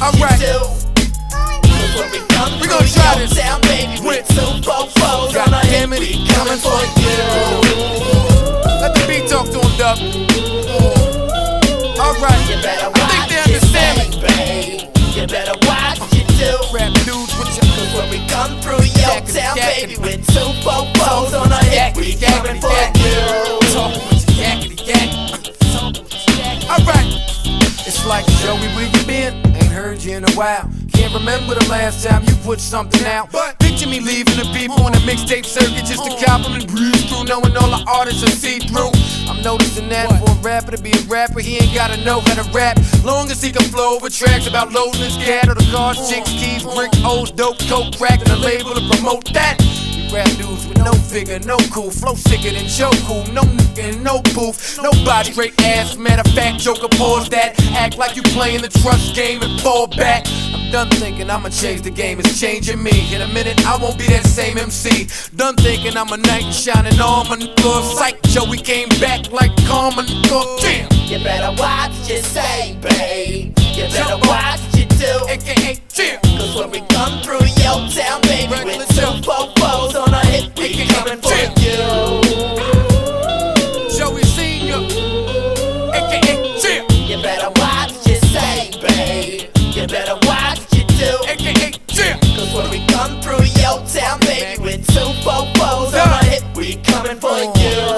All right. We gon' try this. Down, baby, with two fofos. God damn it, we coming for you. Let the beat talk to him, Dub. All right. I think they understand me. You better watch what you do. Rap dudes with your Cause when we come through your town, baby, with two fofos on our head, we coming for you. With your. All right. It's like Joey, you heard you in a while. Can't remember the last time you put something out. But picture me leaving the people on the mixtape circuit just to compliment breeze through, knowing all the artists are see through. I'm noticing that for a rapper to be a rapper, he ain't gotta know how to rap. Long as he can flow over tracks about loading his cat or the cars, chicks, keys, bricks, O's, dope, coke, crack, and a label to promote that. Rap dudes with no figure, no cool, flow sicker than Joku, no nigga, and no booth, nobody great ass. Matter of fact, Joker pause that. Act like you playing the trust game and fall back. I'm done thinking I'ma change the game, it's changing me. In a minute, I won't be that same MC. Done thinking I'm a knight in shining armor. Psych, Joey came back like nigga. Damn, You better watch what you say, babe. You better watch what you do. aka, damn. better watch you do. Cause when we come through your town, baby, we're two four fours on our hip, we coming for you.